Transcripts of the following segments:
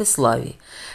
Братиславі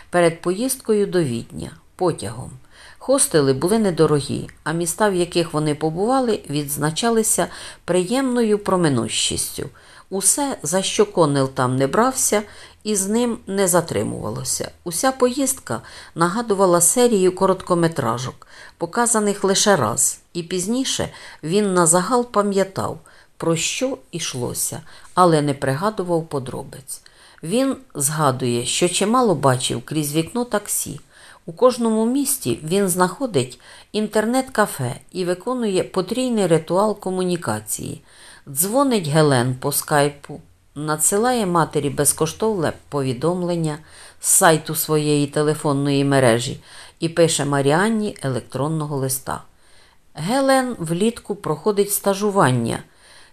перед поїздкою до Відня потягом. Хостели були недорогі, а міста, в яких вони побували, відзначалися приємною проминущістю. Усе, за що Коннел там не брався, і з ним не затримувалося. Уся поїздка нагадувала серію короткометражок, показаних лише раз, і пізніше він на загал пам'ятав, про що йшлося, але не пригадував подробиць. Він згадує, що чимало бачив крізь вікно таксі. У кожному місті він знаходить інтернет-кафе і виконує потрійний ритуал комунікації. Дзвонить Гелен по скайпу, надсилає матері безкоштовне повідомлення з сайту своєї телефонної мережі і пише Маріанні електронного листа. Гелен влітку проходить стажування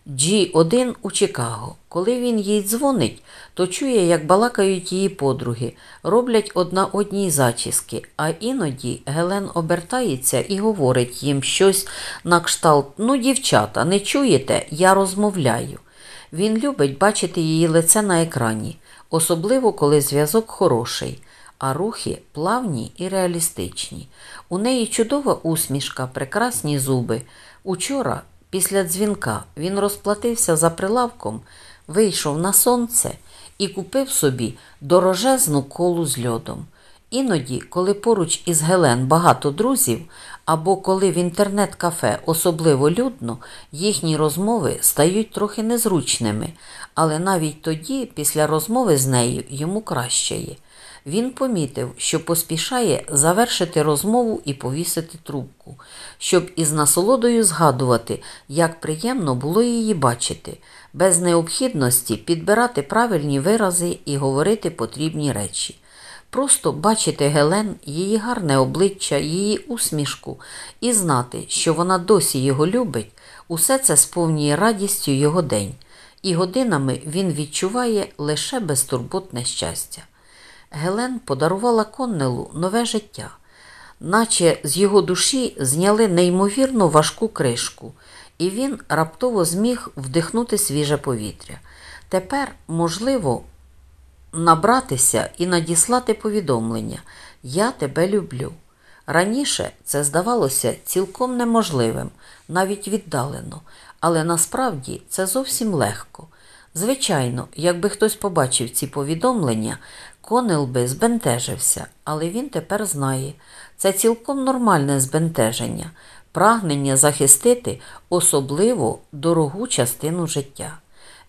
G1 у Чикаго. Коли він їй дзвонить, то чує, як балакають її подруги, роблять одна одній зачіски, а іноді Гелен обертається і говорить їм щось на кшталт Ну, дівчата, не чуєте, я розмовляю. Він любить бачити її лице на екрані, особливо коли зв'язок хороший, а рухи плавні і реалістичні. У неї чудова усмішка, прекрасні зуби. Учора, після дзвінка, він розплатився за прилавком, вийшов на сонце і купив собі дорожезну колу з льодом. Іноді, коли поруч із Гелен багато друзів, або коли в інтернет-кафе особливо людно, їхні розмови стають трохи незручними, але навіть тоді, після розмови з нею, йому краще є. Він помітив, що поспішає завершити розмову і повісити трубку, щоб із насолодою згадувати, як приємно було її бачити, без необхідності підбирати правильні вирази і говорити потрібні речі. Просто бачити Гелен, її гарне обличчя, її усмішку і знати, що вона досі його любить, усе це сповнює радістю його день, і годинами він відчуває лише безтурботне щастя. Гелен подарувала Коннелу нове життя, наче з його душі зняли неймовірно важку кришку, і він раптово зміг вдихнути свіже повітря. Тепер, можливо, набратися і надіслати повідомлення Я тебе люблю. Раніше це здавалося цілком неможливим, навіть віддалено, але насправді це зовсім легко. Звичайно, якби хтось побачив ці повідомлення, Конел би збентежився, але він тепер знає. Це цілком нормальне збентеження, прагнення захистити особливо дорогу частину життя.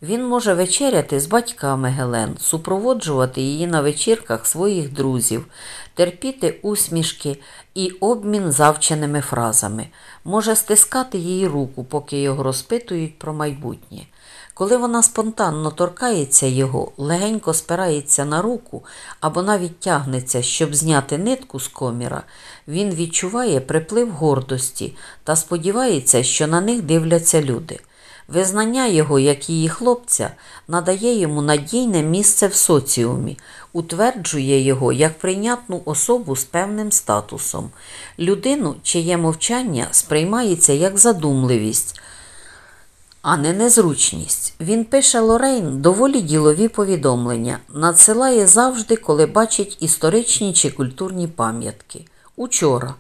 Він може вечеряти з батьками Гелен, супроводжувати її на вечірках своїх друзів, терпіти усмішки і обмін завченими фразами, може стискати її руку, поки його розпитують про майбутнє. Коли вона спонтанно торкається його, легенько спирається на руку або навіть тягнеться, щоб зняти нитку з коміра, він відчуває приплив гордості та сподівається, що на них дивляться люди. Визнання його, як її хлопця, надає йому надійне місце в соціумі, утверджує його як прийнятну особу з певним статусом, людину, чиє мовчання сприймається як задумливість, а не незручність. Він пише Лорейн доволі ділові повідомлення, надсилає завжди, коли бачить історичні чи культурні пам'ятки. Учора.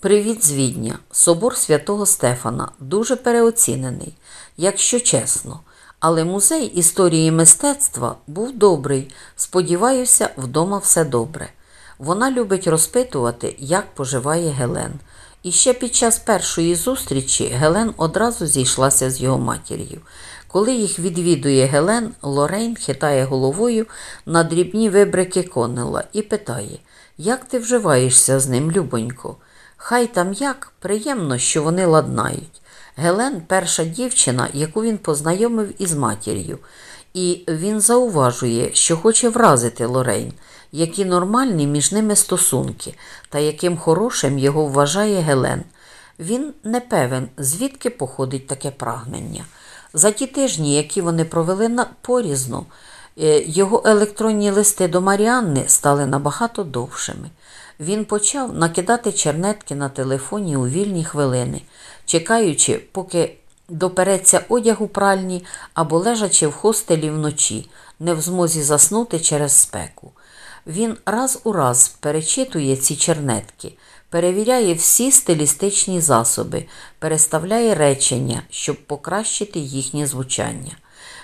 Привіт з Відня. Собор святого Стефана дуже переоцінений, якщо чесно. Але музей історії мистецтва був добрий. Сподіваюся, вдома все добре. Вона любить розпитувати, як поживає Гелен. І ще під час першої зустрічі Гелен одразу зійшлася з його матір'ю. Коли їх відвідує Гелен, Лорейн хитає головою на дрібні вибрики Коннела і питає, як ти вживаєшся з ним, любонько? Хай там як, приємно, що вони ладнають. Гелен перша дівчина, яку він познайомив із матір'ю, і він зауважує, що хоче вразити Лорейн, які нормальні між ними стосунки та яким хорошим його вважає Гелен. Він не певен, звідки походить таке прагнення. За ті тижні, які вони провели на порізно, е, його електронні листи до Маріанни стали набагато довшими. Він почав накидати чернетки на телефоні у вільні хвилини, чекаючи, поки допереться одяг у пральні або лежачи в хостелі вночі, не в змозі заснути через спеку. Він раз у раз перечитує ці чернетки, перевіряє всі стилістичні засоби, переставляє речення, щоб покращити їхнє звучання.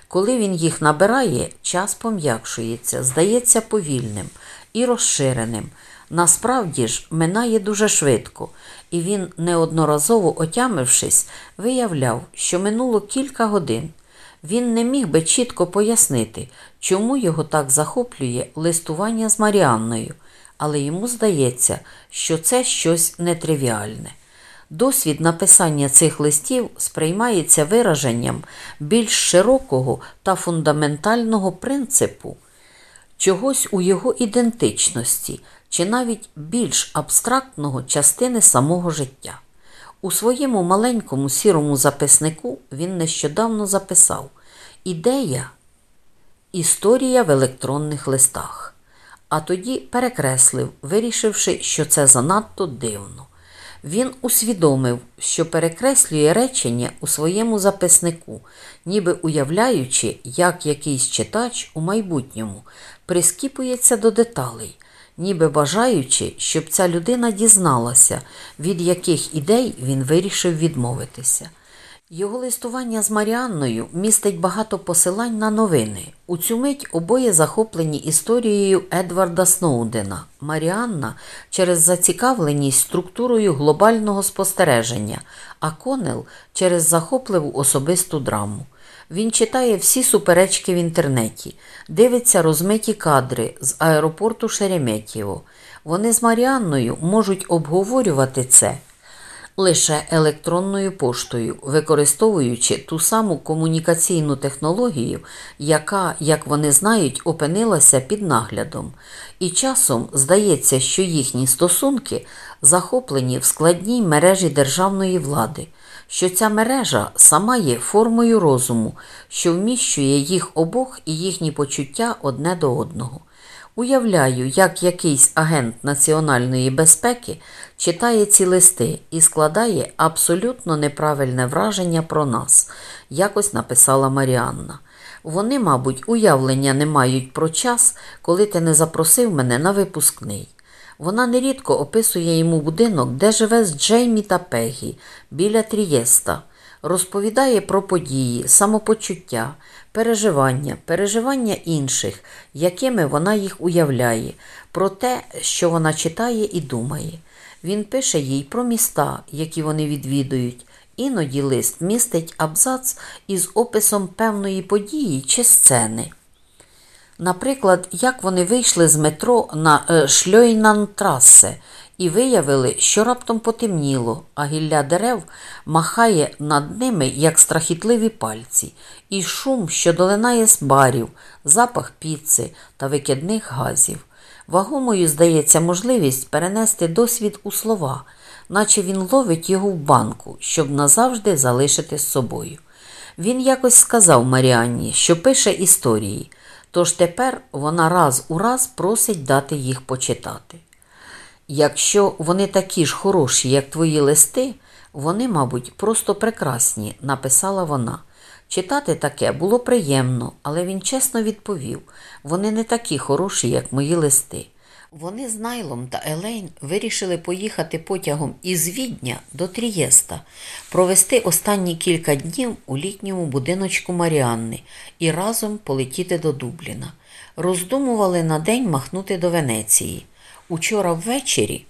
Коли він їх набирає, час пом'якшується, здається повільним і розширеним. Насправді ж, минає дуже швидко, і він, неодноразово отямившись, виявляв, що минуло кілька годин. Він не міг би чітко пояснити, чому його так захоплює листування з Маріанною, але йому здається, що це щось нетривіальне. Досвід написання цих листів сприймається вираженням більш широкого та фундаментального принципу, чогось у його ідентичності чи навіть більш абстрактного частини самого життя. У своєму маленькому сірому записнику він нещодавно записав Ідея Історія в електронних листах, а тоді перекреслив, вирішивши, що це занадто дивно. Він усвідомив, що перекреслює речення у своєму записнику, ніби уявляючи, як якийсь читач у майбутньому прискіпується до деталей, ніби бажаючи, щоб ця людина дізналася, від яких ідей він вирішив відмовитися. Його листування з Маріанною містить багато посилань на новини. У цю мить обоє захоплені історією Едварда Сноудена. Маріанна через зацікавленість структурою глобального спостереження, а Конел через захопливу особисту драму. Він читає всі суперечки в інтернеті, дивиться розмиті кадри з аеропорту Шереметьєво. Вони з Маріанною можуть обговорювати це лише електронною поштою, використовуючи ту саму комунікаційну технологію, яка, як вони знають, опинилася під наглядом. І часом здається, що їхні стосунки захоплені в складній мережі державної влади, що ця мережа сама є формою розуму, що вміщує їх обох і їхні почуття одне до одного. Уявляю, як якийсь агент національної безпеки читає ці листи і складає абсолютно неправильне враження про нас, якось написала Маріанна. Вони, мабуть, уявлення не мають про час, коли ти не запросив мене на випускний. Вона нерідко описує йому будинок, де живе з Джеймі та Пегі біля Трієста, розповідає про події, самопочуття, переживання, переживання інших, якими вона їх уявляє, про те, що вона читає і думає. Він пише їй про міста, які вони відвідують. Іноді лист містить абзац із описом певної події чи сцени. Наприклад, як вони вийшли з метро на е, Шльойнан-трасе і виявили, що раптом потемніло, а гілля дерев махає над ними, як страхітливі пальці, і шум, що долинає з барів, запах піци та викидних газів. Вагомою здається можливість перенести досвід у слова, наче він ловить його в банку, щоб назавжди залишити з собою. Він якось сказав Маріанні, що пише історії, тож тепер вона раз у раз просить дати їх почитати. Якщо вони такі ж хороші, як твої листи, вони, мабуть, просто прекрасні, написала вона. Читати таке було приємно, але він чесно відповів вони не такі хороші, як мої листи. Вони з Найлом та Елейн вирішили поїхати потягом із Відня до Трієста, провести останні кілька днів у літньому будиночку Маріанни і разом полетіти до Дубліна. Роздумували на день махнути до Венеції. Учора ввечері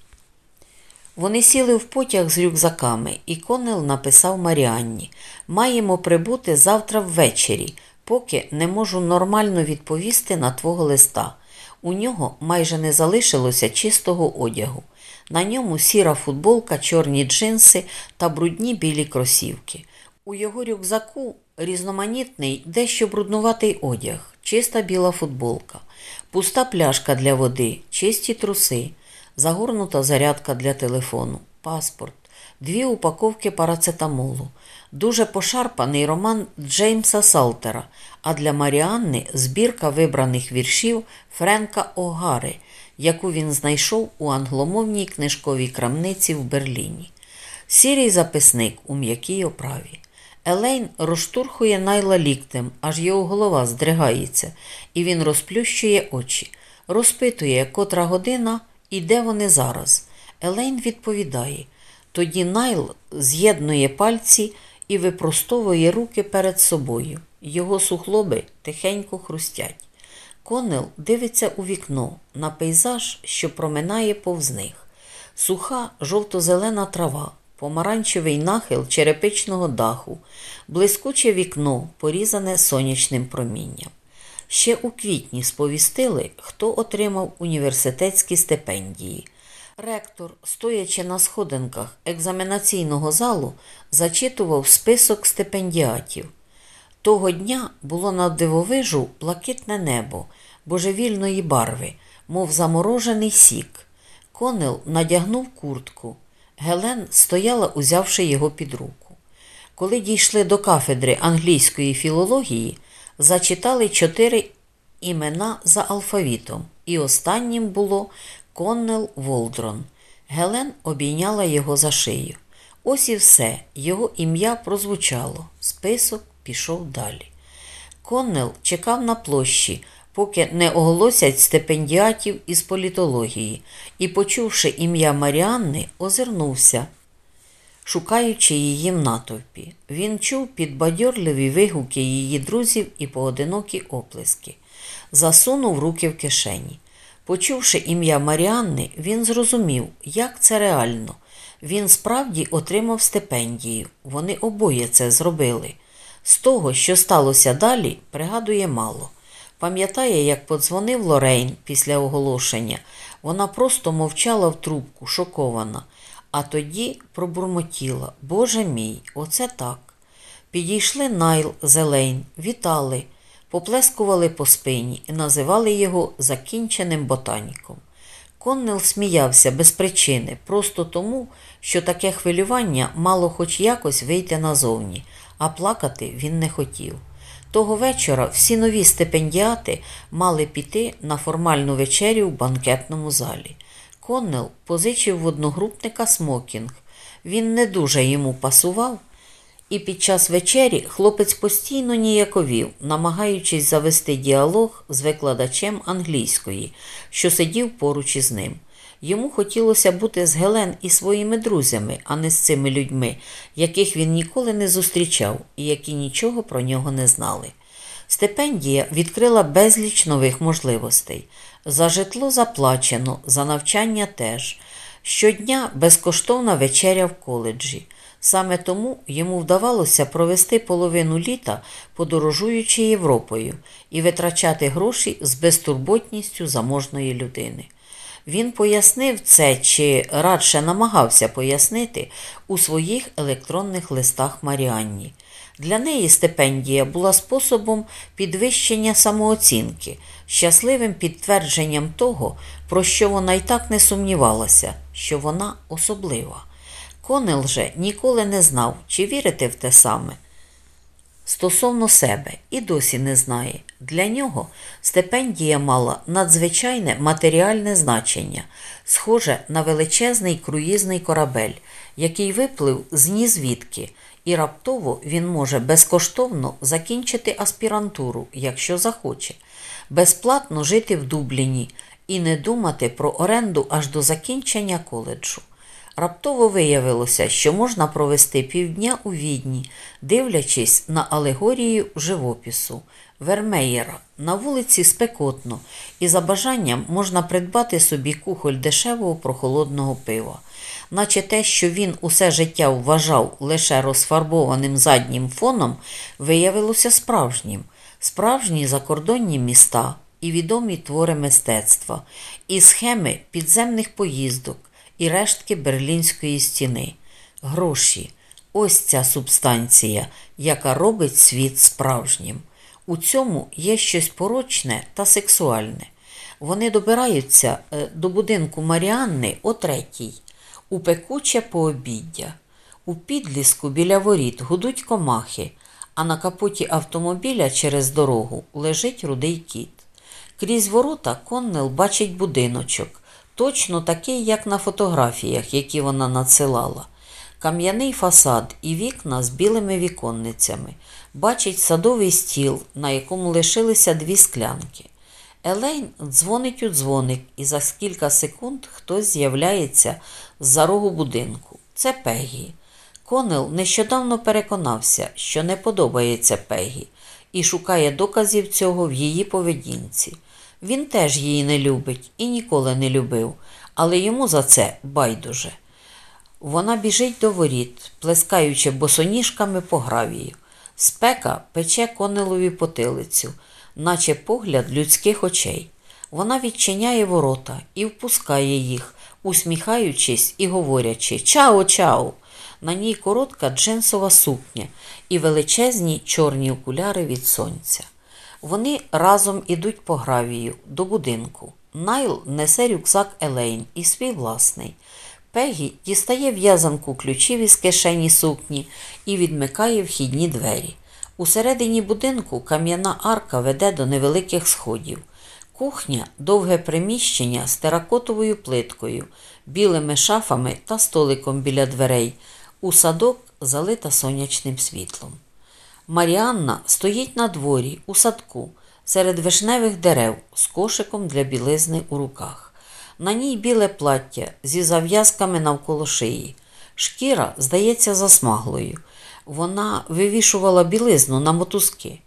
вони сіли в потяг з рюкзаками, і Конел написав Маріанні Маємо прибути завтра ввечері, поки не можу нормально відповісти на твого листа. У нього майже не залишилося чистого одягу. На ньому сіра футболка, чорні джинси та брудні білі кросівки. У його рюкзаку різноманітний, дещо бруднуватий одяг, чиста біла футболка, пуста пляшка для води, чисті труси, загорнута зарядка для телефону, паспорт, дві упаковки парацетамолу, дуже пошарпаний роман Джеймса Салтера, а для Маріанни збірка вибраних віршів Френка Огари, яку він знайшов у англомовній книжковій крамниці в Берліні. Сірий записник у м'якій оправі. Елейн розштурхує найла ліктем, аж його голова здригається, і він розплющує очі. Розпитує, котра година і де вони зараз. Елейн відповідає. Тоді Найл з'єднує пальці і випростовує руки перед собою. Його сухлоби тихенько хрустять. Конел дивиться у вікно на пейзаж, що проминає повз них. Суха жовто-зелена трава, помаранчевий нахил черепичного даху, блискуче вікно, порізане сонячним промінням. Ще у квітні сповістили, хто отримав університетські стипендії. Ректор, стоячи на сходинках екзаменаційного залу, зачитував список стипендіатів. Того дня було над дивовижу блакитне небо, божевільної барви, мов заморожений сік. Конел надягнув куртку. Гелен стояла, узявши його під руку. Коли дійшли до кафедри англійської філології, зачитали чотири імена за алфавітом, і останнім було Коннел Волдрон. Гелен обійняла його за шию. Ось і все, його ім'я прозвучало. Список пішов далі. Коннел чекав на площі, поки не оголосять стипендіатів із політології, і, почувши ім'я Маріанни, озирнувся, шукаючи її в натовпі. Він чув підбадьорливі вигуки її друзів і поодинокі оплески. Засунув руки в кишені. Почувши ім'я Маріанни, він зрозумів, як це реально. Він справді отримав стипендію. Вони обоє це зробили. З того, що сталося далі, пригадує мало. Пам'ятає, як подзвонив Лорейн після оголошення. Вона просто мовчала в трубку, шокована, а тоді пробурмотіла Боже мій, оце так. Підійшли Найл з Елейн, вітали, поплескували по спині і називали його закінченим ботаніком. Коннел сміявся без причини, просто тому, що таке хвилювання мало хоч якось вийти назовні, а плакати він не хотів. Того вечора всі нові стипендіати мали піти на формальну вечерю в банкетному залі. Коннел позичив в одногрупника смокінг. Він не дуже йому пасував, і під час вечері хлопець постійно ніяковів, намагаючись завести діалог з викладачем англійської, що сидів поруч із ним. Йому хотілося бути з Гелен і своїми друзями, а не з цими людьми, яких він ніколи не зустрічав і які нічого про нього не знали. Стипендія відкрила безліч нових можливостей. За житло заплачено, за навчання теж. Щодня безкоштовна вечеря в коледжі. Саме тому йому вдавалося провести половину літа, подорожуючи Європою, і витрачати гроші з безтурботністю заможної людини. Він пояснив це чи радше намагався пояснити у своїх електронних листах Маріанні. Для неї стипендія була способом підвищення самооцінки, щасливим підтвердженням того, про що вона й так не сумнівалася, що вона особлива. Конел же ніколи не знав, чи вірити в те саме. Стосовно себе і досі не знає. Для нього стипендія мала надзвичайне матеріальне значення, схоже на величезний круїзний корабель, який виплив з нізвідки, і раптово він може безкоштовно закінчити аспірантуру, якщо захоче, безплатно жити в Дубліні і не думати про оренду аж до закінчення коледжу. Раптово виявилося, що можна провести півдня у відні, дивлячись на алегорію живопису Вермеєра. На вулиці спекотно, і за бажанням можна придбати собі кухоль дешевого прохолодного пива. Наче те, що він усе життя вважав лише розфарбованим заднім фоном, виявилося справжнім, справжні закордонні міста і відомі твори мистецтва, і схеми підземних поїздок і рештки Берлінської стіни. Гроші ось ця субстанція, яка робить світ справжнім. У цьому є щось порочне та сексуальне. Вони добираються е, до будинку Маріанни о третій, у пекуче пообіддя. У підліску біля воріт гудуть комахи, а на капоті автомобіля через дорогу лежить рудий кіт. Крізь ворота Коннел бачить будиночок, точно такий, як на фотографіях, які вона надсилала. Кам'яний фасад і вікна з білими віконницями. Бачить садовий стіл, на якому лишилися дві склянки. Елейн дзвонить у дзвоник, і за кілька секунд хтось з'являється з-за рогу будинку. Це Пегі. Конел нещодавно переконався, що не подобається Пегі, і шукає доказів цього в її поведінці. Він теж її не любить і ніколи не любив, але йому за це байдуже. Вона біжить до воріт, плескаючи босоніжками по гравію. Спека пече Коннелові потилицю, наче погляд людських очей. Вона відчиняє ворота і впускає їх, усміхаючись і говорячи Чао, чао! На ній коротка джинсова сукня і величезні чорні окуляри від сонця. Вони разом ідуть по гравію до будинку. Найл несе рюкзак Елейн і свій власний. Пегі дістає в'язанку ключів із кишені сукні і відмикає вхідні двері. Усередині будинку кам'яна арка веде до невеликих сходів. Кухня довге приміщення з теракотовою плиткою, білими шафами та столиком біля дверей. У садок залита сонячним світлом. Маріанна стоїть на дворі у садку серед вишневих дерев з кошиком для білизни у руках. На ній біле плаття зі зав'язками навколо шиї. Шкіра здається засмаглою. Вона вивішувала білизну на мотузки.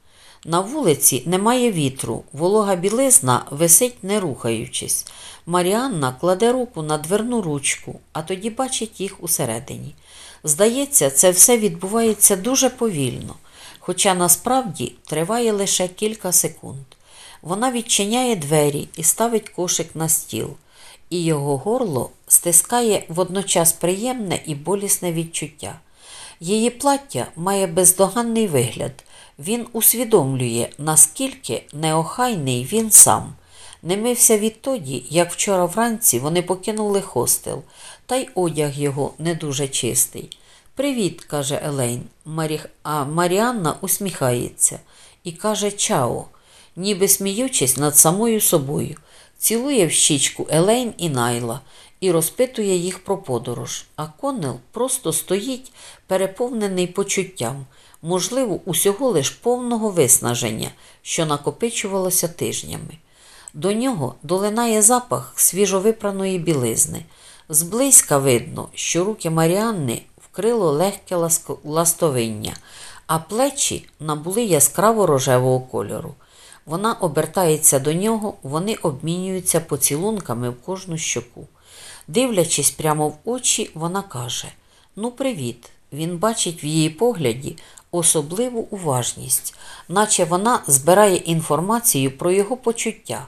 На вулиці немає вітру, волога білизна висить не рухаючись. Маріанна кладе руку на дверну ручку, а тоді бачить їх усередині. Здається, це все відбувається дуже повільно, хоча насправді триває лише кілька секунд. Вона відчиняє двері і ставить кошик на стіл, і його горло стискає водночас приємне і болісне відчуття. Її плаття має бездоганний вигляд. Він усвідомлює, наскільки неохайний він сам. Не мився відтоді, як вчора вранці вони покинули хостел, та й одяг його не дуже чистий. Привіт, каже Елейн. Марі... А Маріанна усміхається і каже Чао, ніби сміючись над самою собою, цілує в щічку Елейн і Найла і розпитує їх про подорож, а Коннел просто стоїть, переповнений почуттям, можливо, усього лиш повного виснаження, що накопичувалося тижнями. До нього долинає запах свіжовипраної білизни. Зблизька видно, що руки Маріанни вкрило легке ластовиння, а плечі набули яскраво рожевого кольору. Вона обертається до нього, вони обмінюються поцілунками в кожну щоку. Дивлячись прямо в очі, вона каже: Ну, привіт. Він бачить в її погляді особливу уважність, наче вона збирає інформацію про його почуття,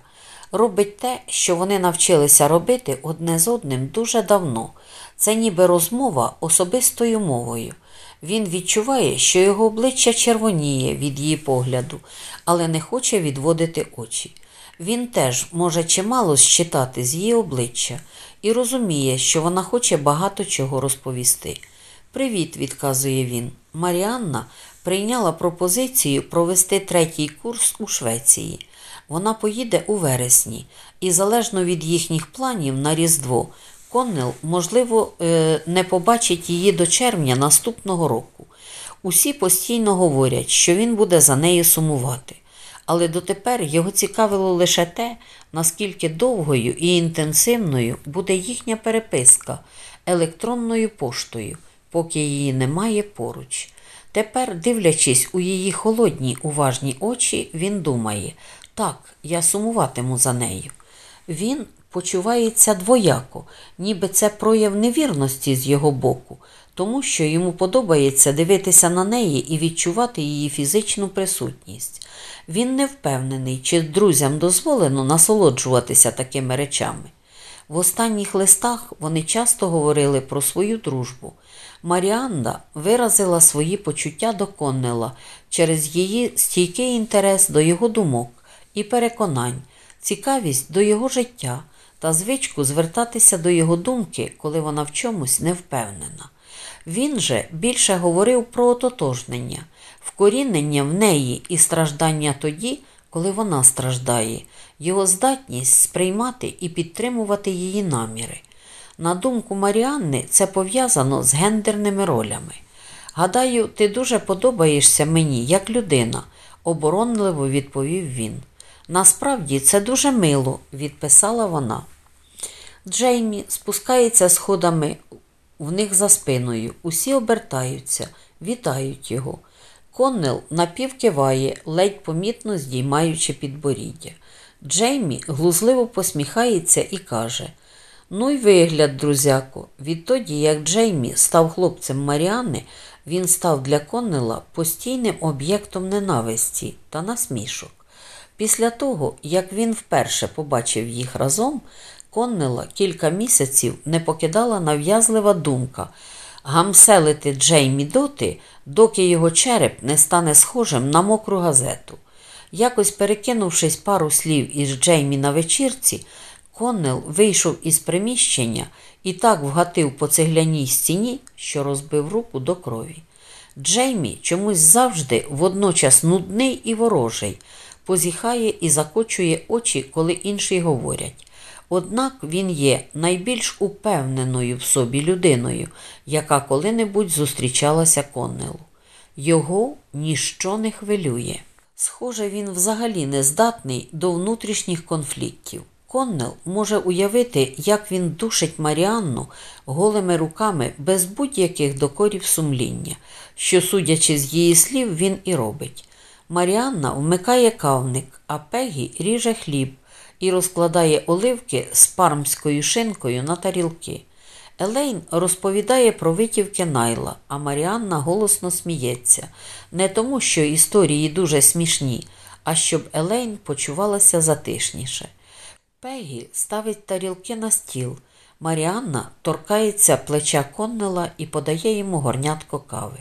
робить те, що вони навчилися робити одне з одним дуже давно. Це ніби розмова особистою мовою. Він відчуває, що його обличчя червоніє від її погляду, але не хоче відводити очі. Він теж може чимало считати з її обличчя і розуміє, що вона хоче багато чого розповісти. Привіт, відказує він. Маріанна прийняла пропозицію провести третій курс у Швеції. Вона поїде у вересні, і залежно від їхніх планів на Різдво, Коннел, можливо, е, не побачить її до червня наступного року. Усі постійно говорять, що він буде за нею сумувати. Але дотепер його цікавило лише те, наскільки довгою і інтенсивною буде їхня переписка електронною поштою, поки її немає поруч. Тепер, дивлячись у її холодні уважні очі, він думає так, я сумуватиму за нею. Він почувається двояко, ніби це прояв невірності з його боку, тому що йому подобається дивитися на неї і відчувати її фізичну присутність. Він не впевнений, чи друзям дозволено насолоджуватися такими речами. В останніх листах вони часто говорили про свою дружбу. Маріанда виразила свої почуття до Коннела через її стійкий інтерес до його думок і переконань, цікавість до його життя та звичку звертатися до його думки, коли вона в чомусь не впевнена. Він же більше говорив про ототожнення, вкорінення в неї і страждання тоді, коли вона страждає, його здатність сприймати і підтримувати її наміри. На думку Маріанни, це пов'язано з гендерними ролями. Гадаю, ти дуже подобаєшся мені як людина, оборонливо відповів він. Насправді це дуже мило, відписала вона. Джеймі спускається сходами в них за спиною. Усі обертаються, вітають його. Коннел напівкиває, ледь помітно здіймаючи підборіддя. Джеймі глузливо посміхається і каже: Ну й вигляд, друзяко. Відтоді, як Джеймі став хлопцем Маріани, він став для Коннела постійним об'єктом ненависті та насмішок. Після того, як він вперше побачив їх разом, Коннела кілька місяців не покидала нав'язлива думка гамселити Джеймі доти, доки його череп не стане схожим на мокру газету. Якось перекинувшись пару слів із Джеймі на вечірці, Коннел вийшов із приміщення і так вгатив по цегляній стіні, що розбив руку до крові. Джеймі чомусь завжди водночас нудний і ворожий, позіхає і закочує очі, коли інші говорять. Однак він є найбільш упевненою в собі людиною, яка коли-небудь зустрічалася Коннелу. Його ніщо не хвилює. Схоже, він взагалі не здатний до внутрішніх конфліктів. Коннел може уявити, як він душить Маріанну голими руками без будь-яких докорів сумління, що, судячи з її слів, він і робить. Маріанна вмикає кавник, а Пегі ріже хліб і розкладає оливки з пармською шинкою на тарілки. Елейн розповідає про витівки Найла, а Маріанна голосно сміється, не тому, що історії дуже смішні, а щоб Елейн почувалася затишніше. Пегі ставить тарілки на стіл. Маріанна торкається плеча Коннела і подає йому горнятко кави.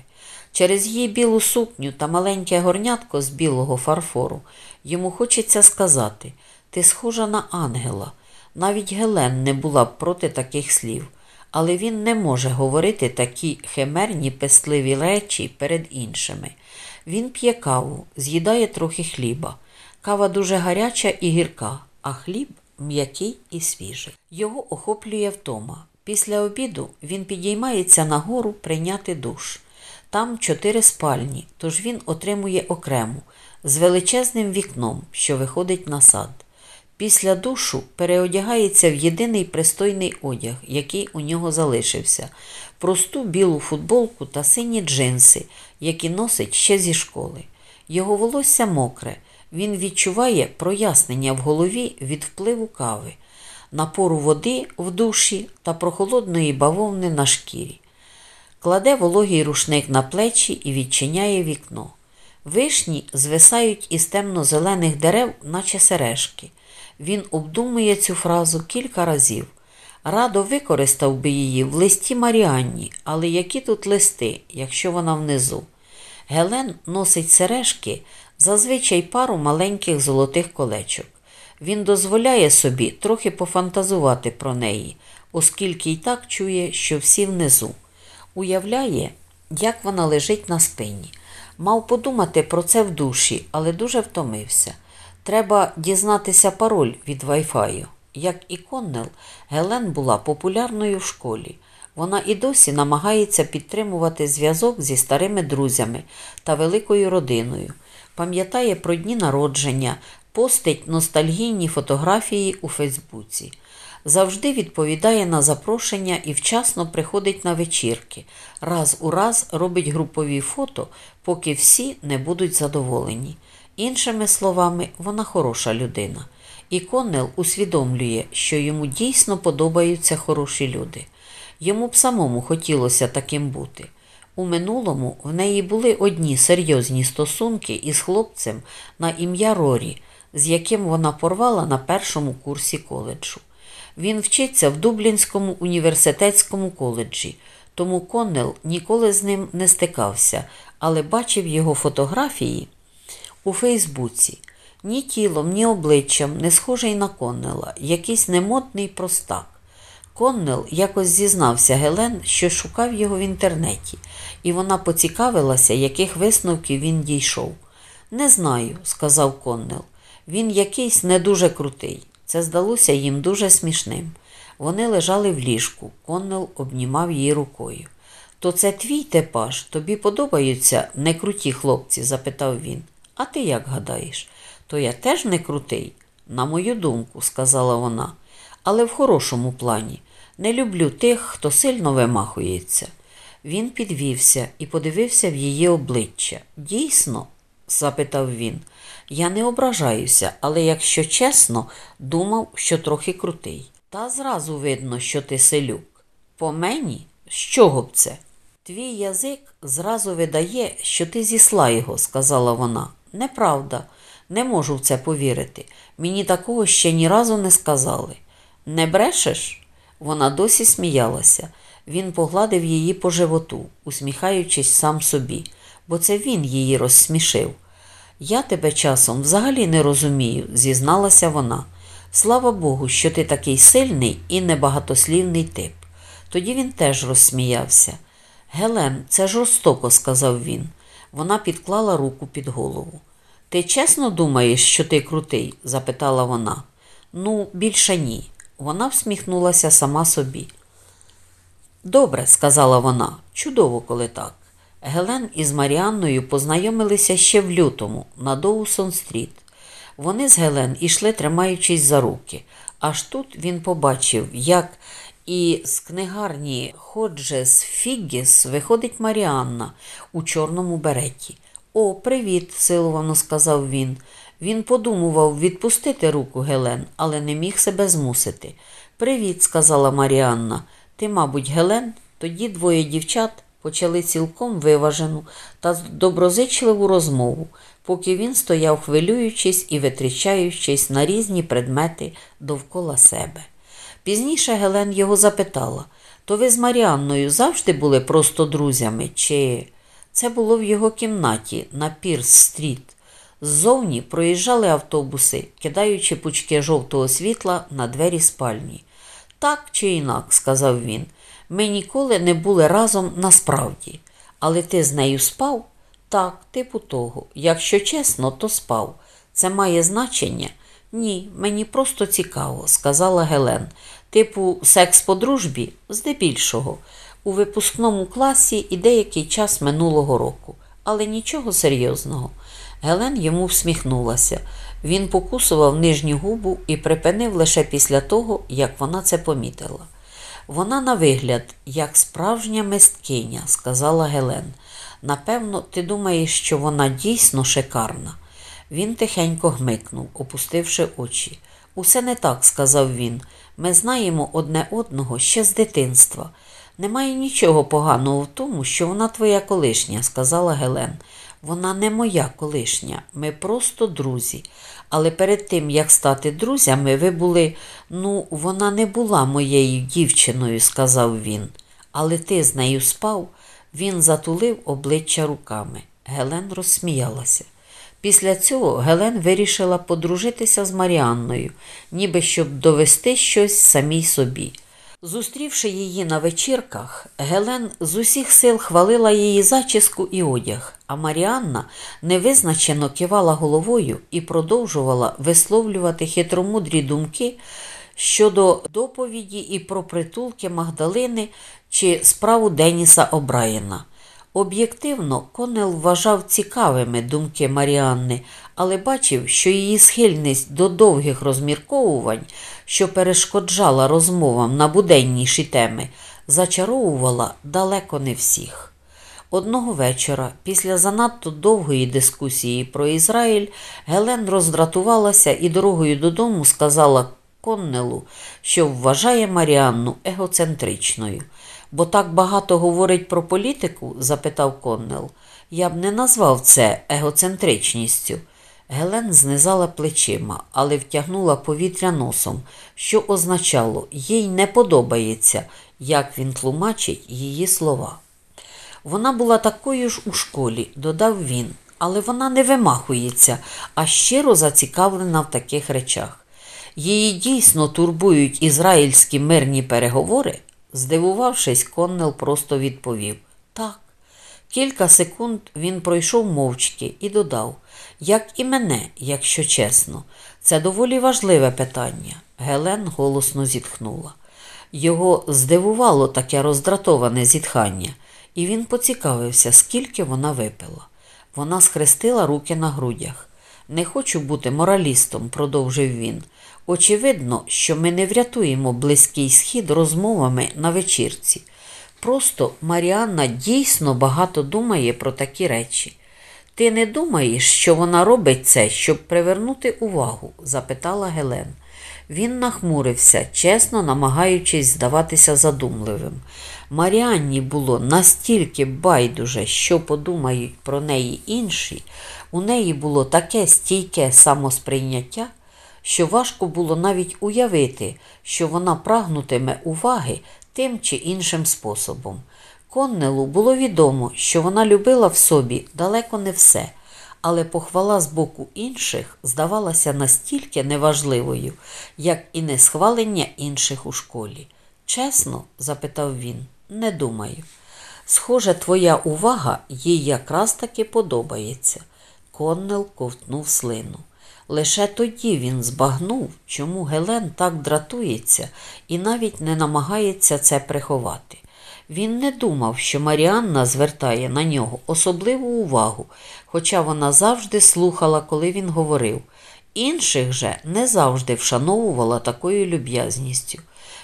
Через її білу сукню та маленьке горнятко з білого фарфору йому хочеться сказати ти схожа на ангела. Навіть Гелен не була б проти таких слів, але він не може говорити такі химерні пестливі речі перед іншими. Він п'є каву, з'їдає трохи хліба. Кава дуже гаряча і гірка, а хліб м'який і свіжий. Його охоплює втома. Після обіду він підіймається нагору прийняти душ. Там чотири спальні, тож він отримує окрему з величезним вікном, що виходить на сад. Після душу переодягається в єдиний пристойний одяг, який у нього залишився, просту білу футболку та сині джинси, які носить ще зі школи. Його волосся мокре, він відчуває прояснення в голові від впливу кави, напору води в душі та прохолодної бавовни на шкірі. Кладе вологий рушник на плечі і відчиняє вікно. Вишні звисають із темно-зелених дерев, наче сережки. Він обдумує цю фразу кілька разів. Радо використав би її в листі Маріанні, але які тут листи, якщо вона внизу? Гелен носить сережки, зазвичай пару маленьких золотих колечок. Він дозволяє собі трохи пофантазувати про неї, оскільки й так чує, що всі внизу. Уявляє, як вона лежить на спині. Мав подумати про це в душі, але дуже втомився. Треба дізнатися пароль від Wi-Fi. Як і Коннел, Гелен була популярною в школі. Вона і досі намагається підтримувати зв'язок зі старими друзями та великою родиною, пам'ятає про дні народження, постить ностальгійні фотографії у Фейсбуці. Завжди відповідає на запрошення і вчасно приходить на вечірки. Раз у раз робить групові фото, поки всі не будуть задоволені. Іншими словами, вона хороша людина. І Коннел усвідомлює, що йому дійсно подобаються хороші люди. Йому б самому хотілося таким бути. У минулому в неї були одні серйозні стосунки із хлопцем на ім'я Рорі, з яким вона порвала на першому курсі коледжу. Він вчиться в Дублінському університетському коледжі, тому Коннел ніколи з ним не стикався, але бачив його фотографії у Фейсбуці. Ні тілом, ні обличчям не схожий на Коннела, якийсь немодний простак. Коннел якось зізнався Гелен, що шукав його в інтернеті, і вона поцікавилася, яких висновків він дійшов. Не знаю, сказав Коннел. Він якийсь не дуже крутий. Це здалося їм дуже смішним. Вони лежали в ліжку, Коннел обнімав її рукою. То це твій типаж? Тобі подобаються некруті хлопці? запитав він. А ти як гадаєш? то я теж не крутий, на мою думку, сказала вона, але в хорошому плані. Не люблю тих, хто сильно вимахується. Він підвівся і подивився в її обличчя. Дійсно? запитав він. Я не ображаюся, але якщо чесно, думав, що трохи крутий. Та зразу видно, що ти селюк. По мені? З чого б це? Твій язик зразу видає, що ти зісла його, сказала вона. Неправда, не можу в це повірити. Мені такого ще ні разу не сказали. Не брешеш? Вона досі сміялася. Він погладив її по животу, усміхаючись сам собі, бо це він її розсмішив. Я тебе часом взагалі не розумію, зізналася вона. Слава Богу, що ти такий сильний і небагатослівний тип. Тоді він теж розсміявся. Гелен, це жорстоко, сказав він. Вона підклала руку під голову. Ти чесно думаєш, що ти крутий? запитала вона. Ну, більше ні. Вона всміхнулася сама собі. Добре, сказала вона, чудово, коли так. Гелен із Маріанною познайомилися ще в лютому на Доусон-стріт. Вони з Гелен ішли, тримаючись за руки. Аж тут він побачив, як із книгарні Ходжес Фіггіс виходить Маріанна у чорному береті. О, привіт, силовано сказав він. Він подумував відпустити руку Гелен, але не міг себе змусити. Привіт, сказала Маріанна. Ти, мабуть, Гелен? Тоді двоє дівчат почали цілком виважену та доброзичливу розмову, поки він стояв, хвилюючись і витрічаючись на різні предмети довкола себе. Пізніше Гелен його запитала то ви з Маріанною завжди були просто друзями? Чи це було в його кімнаті на Пірс-стріт? Ззовні проїжджали автобуси, кидаючи пучки жовтого світла на двері спальні. Так чи інак, сказав він, ми ніколи не були разом насправді. Але ти з нею спав? Так, типу того. Якщо чесно, то спав. Це має значення? Ні, мені просто цікаво, сказала Гелен. Типу, секс по дружбі? Здебільшого. У випускному класі і деякий час минулого року. Але нічого серйозного. Гелен йому всміхнулася. Він покусував нижню губу і припинив лише після того, як вона це помітила. Вона, на вигляд, як справжня мисткиня, сказала Гелен. Напевно, ти думаєш, що вона дійсно шикарна. Він тихенько гмикнув, опустивши очі. Усе не так, сказав він. Ми знаємо одне одного ще з дитинства. Немає нічого поганого в тому, що вона твоя колишня, сказала Гелен. Вона не моя колишня, ми просто друзі. Але перед тим, як стати друзями, ви були, ну, вона не була моєю дівчиною, сказав він. Але ти з нею спав? Він затулив обличчя руками. Гелен розсміялася. Після цього Гелен вирішила подружитися з Маріанною, ніби щоб довести щось самій собі. Зустрівши її на вечірках, Гелен з усіх сил хвалила її зачіску і одяг, а Маріанна невизначено кивала головою і продовжувала висловлювати хитромудрі думки щодо доповіді і про притулки Магдалини чи справу Деніса Обраєна. Об'єктивно, Конел вважав цікавими думки Маріанни, але бачив, що її схильність до довгих розмірковувань, що перешкоджала розмовам на буденніші теми, зачаровувала далеко не всіх. Одного вечора, після занадто довгої дискусії про Ізраїль, Гелен роздратувалася і дорогою додому сказала Коннелу, що вважає Маріанну егоцентричною. Бо так багато говорить про політику? запитав Коннел. Я б не назвав це егоцентричністю. Гелен знизала плечима, але втягнула повітря носом, що означало, їй не подобається, як він тлумачить її слова. Вона була такою ж у школі, додав він, але вона не вимахується, а щиро зацікавлена в таких речах. Її дійсно турбують ізраїльські мирні переговори. Здивувавшись, Коннел просто відповів так. Кілька секунд він пройшов мовчки і додав, як і мене, якщо чесно, це доволі важливе питання. Гелен голосно зітхнула. Його здивувало таке роздратоване зітхання, і він поцікавився, скільки вона випила. Вона схрестила руки на грудях. Не хочу бути моралістом, продовжив він. Очевидно, що ми не врятуємо близький схід розмовами на вечірці. Просто Маріанна дійсно багато думає про такі речі. Ти не думаєш, що вона робить це, щоб привернути увагу? запитала Гелен. Він нахмурився, чесно намагаючись здаватися задумливим. Маріанні було настільки байдуже, що подумають про неї інші, у неї було таке стійке самосприйняття, що важко було навіть уявити, що вона прагнутиме уваги тим чи іншим способом. Коннелу було відомо, що вона любила в собі далеко не все, але похвала з боку інших здавалася настільки неважливою, як і несхвалення інших у школі. Чесно? запитав він, не думаю. Схоже, твоя увага їй якраз таки подобається. Коннел ковтнув слину. Лише тоді він збагнув, чому Гелен так дратується і навіть не намагається це приховати. Він не думав, що Маріанна звертає на нього особливу увагу, хоча вона завжди слухала, коли він говорив. Інших же не завжди вшановувала такою люб'язністю.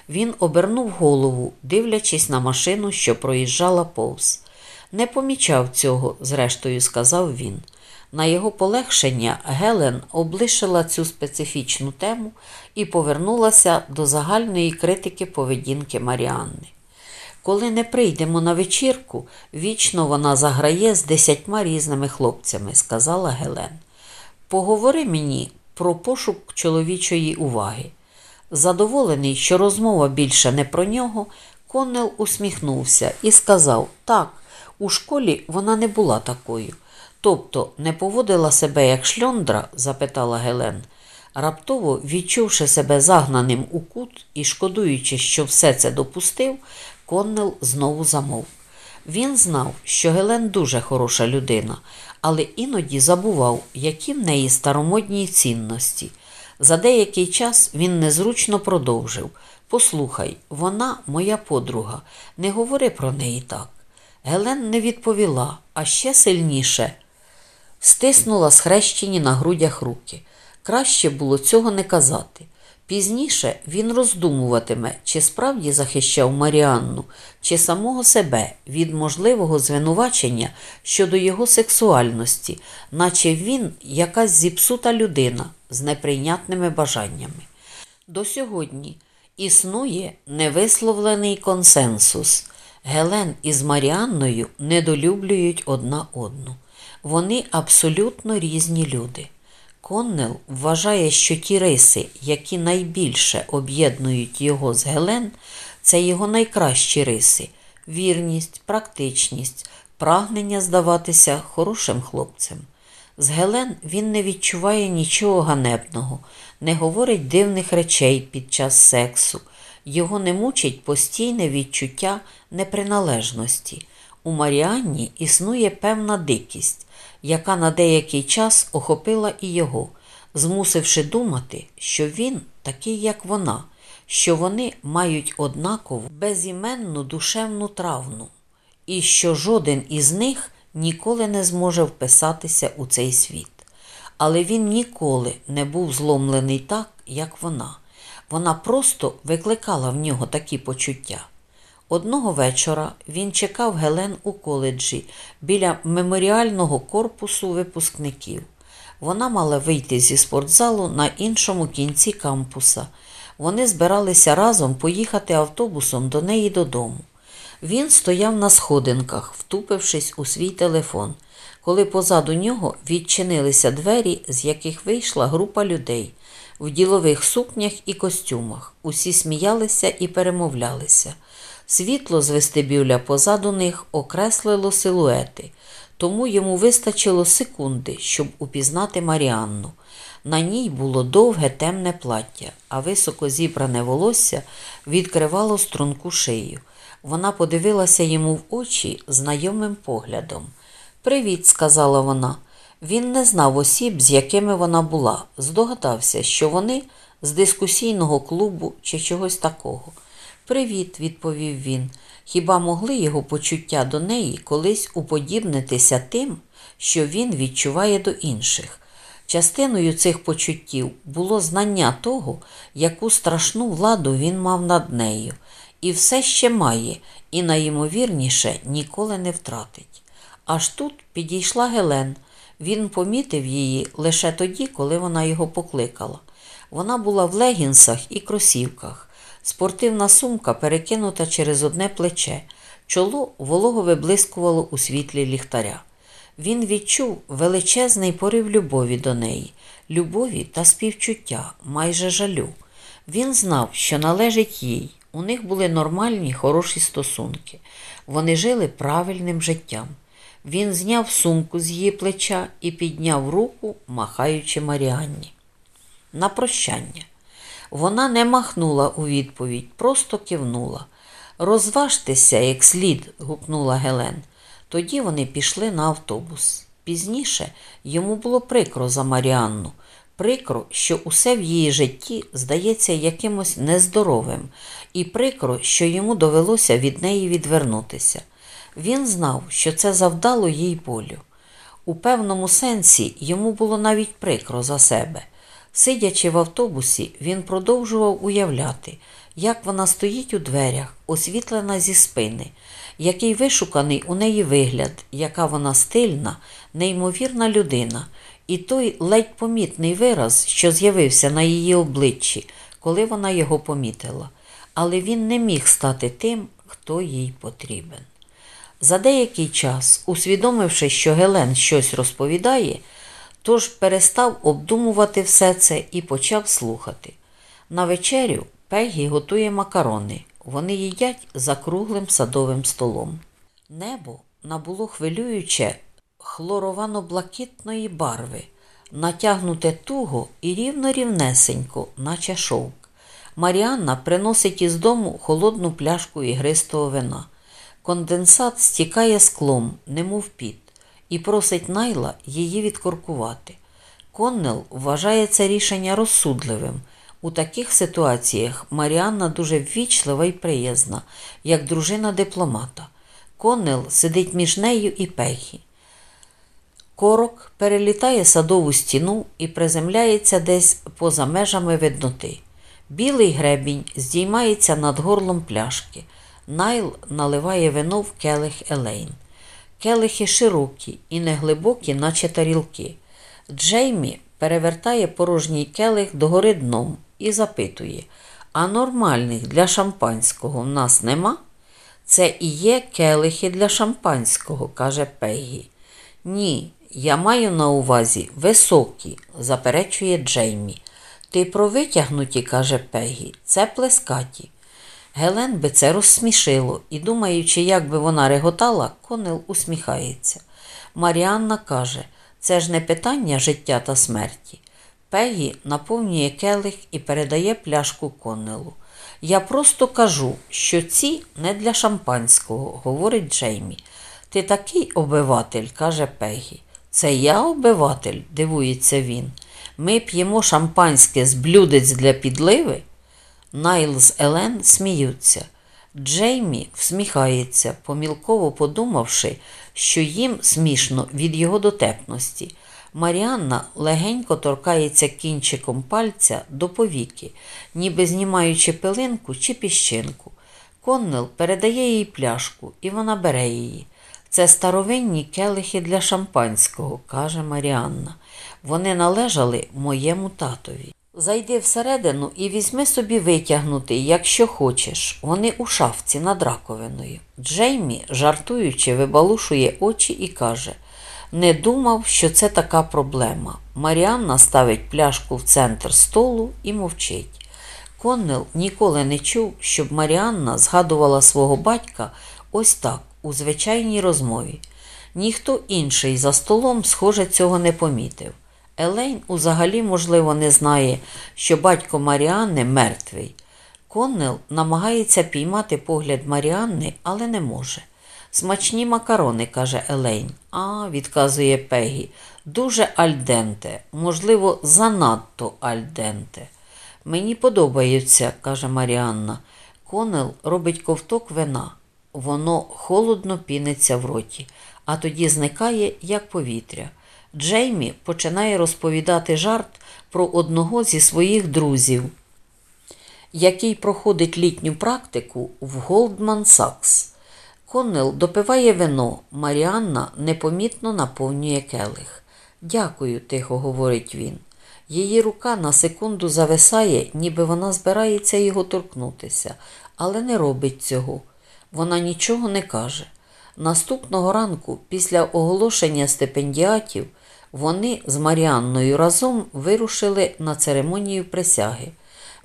Він обернув голову, дивлячись на машину, що проїжджала повз. Не помічав цього, зрештою, сказав він. На його полегшення Гелен облишила цю специфічну тему і повернулася до загальної критики поведінки Маріанни. Коли не прийдемо на вечірку, вічно вона заграє з десятьма різними хлопцями, сказала Гелен. Поговори мені про пошук чоловічої уваги. Задоволений, що розмова більше не про нього, Коннел усміхнувся і сказав: так, у школі вона не була такою. Тобто не поводила себе як шльондра? запитала Гелен. Раптово, відчувши себе загнаним у кут і шкодуючи, що все це допустив, Коннел знову замовк. Він знав, що Гелен дуже хороша людина, але іноді забував, які в неї старомодні цінності. За деякий час він незручно продовжив Послухай, вона моя подруга, не говори про неї так. Гелен не відповіла, а ще сильніше стиснула схрещені на грудях руки. Краще було цього не казати. Пізніше він роздумуватиме, чи справді захищав Маріанну, чи самого себе від можливого звинувачення щодо його сексуальності, наче він якась зіпсута людина з неприйнятними бажаннями. До сьогодні існує невисловлений консенсус. Гелен із Маріанною недолюблюють одна одну. Вони абсолютно різні люди. Коннел вважає, що ті риси, які найбільше об'єднують його з Гелен, це його найкращі риси вірність, практичність, прагнення здаватися хорошим хлопцем. З Гелен він не відчуває нічого ганебного, не говорить дивних речей під час сексу, його не мучить постійне відчуття неприналежності. У Маріанні існує певна дикість яка на деякий час охопила і його, змусивши думати, що він такий, як вона, що вони мають однакову безіменну душевну травну, і що жоден із них ніколи не зможе вписатися у цей світ. Але він ніколи не був зломлений так, як вона. Вона просто викликала в нього такі почуття. Одного вечора він чекав Гелен у коледжі біля меморіального корпусу випускників. Вона мала вийти зі спортзалу на іншому кінці кампуса. Вони збиралися разом поїхати автобусом до неї додому. Він стояв на сходинках, втупившись у свій телефон, коли позаду нього відчинилися двері, з яких вийшла група людей в ділових сукнях і костюмах. Усі сміялися і перемовлялися. Світло з вестибюля позаду них окреслило силуети, тому йому вистачило секунди, щоб упізнати Маріанну. На ній було довге темне плаття, а високо зібране волосся відкривало струнку шию. Вона подивилася йому в очі знайомим поглядом. Привіт, сказала вона. Він не знав осіб, з якими вона була. Здогадався, що вони з дискусійного клубу чи чогось такого. Привіт, відповів він. Хіба могли його почуття до неї колись уподібнитися тим, що він відчуває до інших? Частиною цих почуттів було знання того, яку страшну владу він мав над нею, і все ще має, і найімовірніше ніколи не втратить. Аж тут підійшла Гелен. Він помітив її лише тоді, коли вона його покликала. Вона була в легінсах і кросівках. Спортивна сумка перекинута через одне плече. Чоло волого виблискувало у світлі ліхтаря. Він відчув величезний порив любові до неї, любові та співчуття, майже жалю. Він знав, що належить їй. У них були нормальні, хороші стосунки. Вони жили правильним життям. Він зняв сумку з її плеча і підняв руку, махаючи Маріанні. На прощання. Вона не махнула у відповідь, просто кивнула. Розважтеся, як слід, гукнула Гелен. Тоді вони пішли на автобус. Пізніше йому було прикро за Маріанну. Прикро, що усе в її житті здається якимось нездоровим, і прикро, що йому довелося від неї відвернутися. Він знав, що це завдало їй болю. У певному сенсі йому було навіть прикро за себе. Сидячи в автобусі, він продовжував уявляти, як вона стоїть у дверях, освітлена зі спини, який вишуканий у неї вигляд, яка вона стильна, неймовірна людина, і той ледь помітний вираз, що з'явився на її обличчі, коли вона його помітила. Але він не міг стати тим, хто їй потрібен. За деякий час, усвідомивши, що Гелен щось розповідає, тож перестав обдумувати все це і почав слухати. На вечерю Пегі готує макарони. Вони їдять за круглим садовим столом. Небо набуло хвилююче хлоровано-блакитної барви, натягнуте туго і рівно-рівнесенько, наче шовк. Маріанна приносить із дому холодну пляшку ігристого вина. Конденсат стікає склом, немов піт, і просить Найла її відкоркувати. Коннел вважає це рішення розсудливим. У таких ситуаціях Маріанна дуже ввічлива і приязна, як дружина дипломата. Коннел сидить між нею і Пегі. Корок перелітає садову стіну і приземляється десь поза межами видноти. Білий гребінь здіймається над горлом пляшки. Найл наливає вино в келих Елейн. Келихи широкі і неглибокі, наче тарілки. Джеймі перевертає порожній келих догори дном і запитує: А нормальних для шампанського в нас нема? Це і є келихи для шампанського, каже Пегі. Ні, я маю на увазі високі, заперечує Джеймі. Ти про витягнуті, каже Пегі, це плескаті. Гелен би це розсмішило і, думаючи, як би вона реготала, Конел усміхається. Маріанна каже, це ж не питання життя та смерті. Пегі наповнює келих і передає пляшку Коннелу. Я просто кажу, що ці не для шампанського, говорить Джеймі. Ти такий обиватель, каже Пегі. Це я обиватель, дивується він. Ми п'ємо шампанське з блюдець для підливи. Найл з Елен сміються. Джеймі всміхається, помілково подумавши, що їм смішно від його дотепності. Маріанна легенько торкається кінчиком пальця до повіки, ніби знімаючи пилинку чи піщинку. Коннел передає їй пляшку, і вона бере її. Це старовинні келихи для шампанського, каже Маріанна. Вони належали моєму татові. Зайди всередину і візьми собі витягнути, якщо хочеш. Вони у шафці над раковиною. Джеймі, жартуючи, вибалушує очі і каже не думав, що це така проблема. Маріанна ставить пляшку в центр столу і мовчить. Коннел ніколи не чув, щоб Маріанна згадувала свого батька ось так, у звичайній розмові. Ніхто інший за столом, схоже, цього не помітив. Елейн узагалі, можливо, не знає, що батько Маріанни мертвий. Коннел намагається піймати погляд Маріанни, але не може. Смачні макарони, каже Елейн. А, відказує Пегі, дуже аль денте, можливо, занадто аль денте. Мені подобаються, каже Маріанна. Конел робить ковток вина. Воно холодно піниться в роті, а тоді зникає, як повітря. Джеймі починає розповідати жарт про одного зі своїх друзів, який проходить літню практику в Goldman Sachs. Коннел допиває вино, Маріанна непомітно наповнює келих. Дякую, тихо говорить він. Її рука на секунду зависає, ніби вона збирається його торкнутися, але не робить цього. Вона нічого не каже. Наступного ранку, після оголошення стипендіатів, вони з Маріанною разом вирушили на церемонію присяги.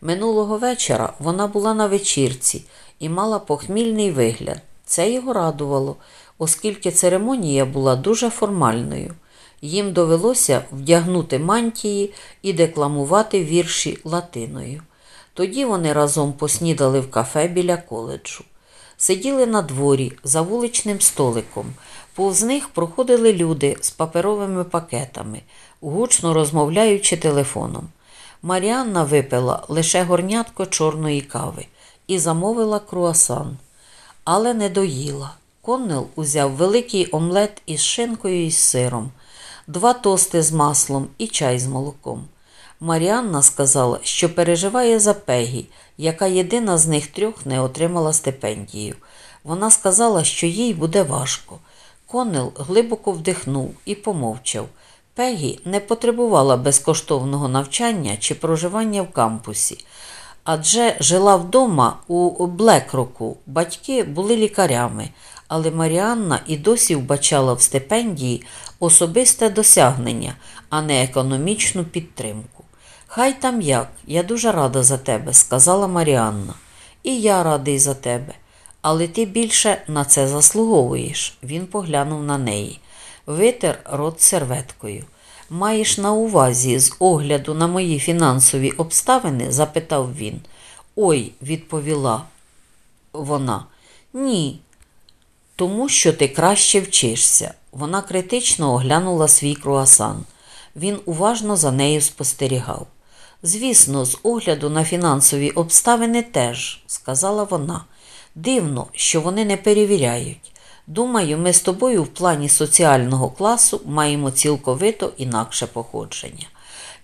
Минулого вечора вона була на вечірці і мала похмільний вигляд. Це його радувало, оскільки церемонія була дуже формальною. Їм довелося вдягнути мантії і декламувати вірші латиною. Тоді вони разом поснідали в кафе біля коледжу. Сиділи на дворі за вуличним столиком. Повз них проходили люди з паперовими пакетами, гучно розмовляючи телефоном. Маріанна випила лише горнятко чорної кави і замовила круасан, але не доїла. Коннел узяв великий омлет із шинкою і сиром, два тости з маслом і чай з молоком. Маріанна сказала, що переживає за Пегі, яка єдина з них трьох не отримала стипендію. Вона сказала, що їй буде важко. Конел глибоко вдихнув і помовчав. Пегі не потребувала безкоштовного навчання чи проживання в кампусі, адже жила вдома у Блекроку. Батьки були лікарями, але Маріанна і досі вбачала в стипендії особисте досягнення, а не економічну підтримку. Хай там як, я дуже рада за тебе, сказала Маріанна. І я радий за тебе. Але ти більше на це заслуговуєш. Він поглянув на неї. Витер рот серветкою. Маєш на увазі з огляду на мої фінансові обставини? запитав він. Ой, відповіла вона. Ні. Тому що ти краще вчишся. Вона критично оглянула свій круасан. Він уважно за нею спостерігав. Звісно, з огляду на фінансові обставини теж, сказала вона. Дивно, що вони не перевіряють. Думаю, ми з тобою в плані соціального класу маємо цілковито інакше походження.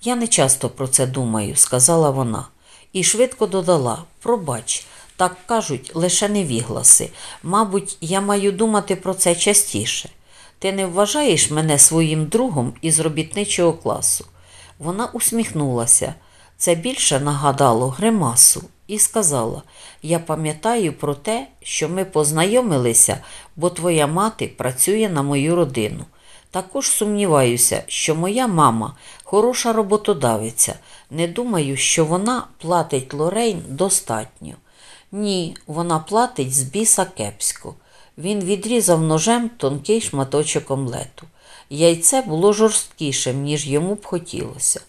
Я не часто про це думаю, сказала вона, і швидко додала пробач, так кажуть лише невігласи. Мабуть, я маю думати про це частіше. Ти не вважаєш мене своїм другом із робітничого класу? Вона усміхнулася. Це більше нагадало гримасу і сказала: Я пам'ятаю про те, що ми познайомилися, бо твоя мати працює на мою родину. Також сумніваюся, що моя мама хороша роботодавиця. Не думаю, що вона платить Лорейн достатньо. Ні, вона платить з біса кепсько. Він відрізав ножем тонкий шматочок омлету. Яйце було жорсткішим, ніж йому б хотілося.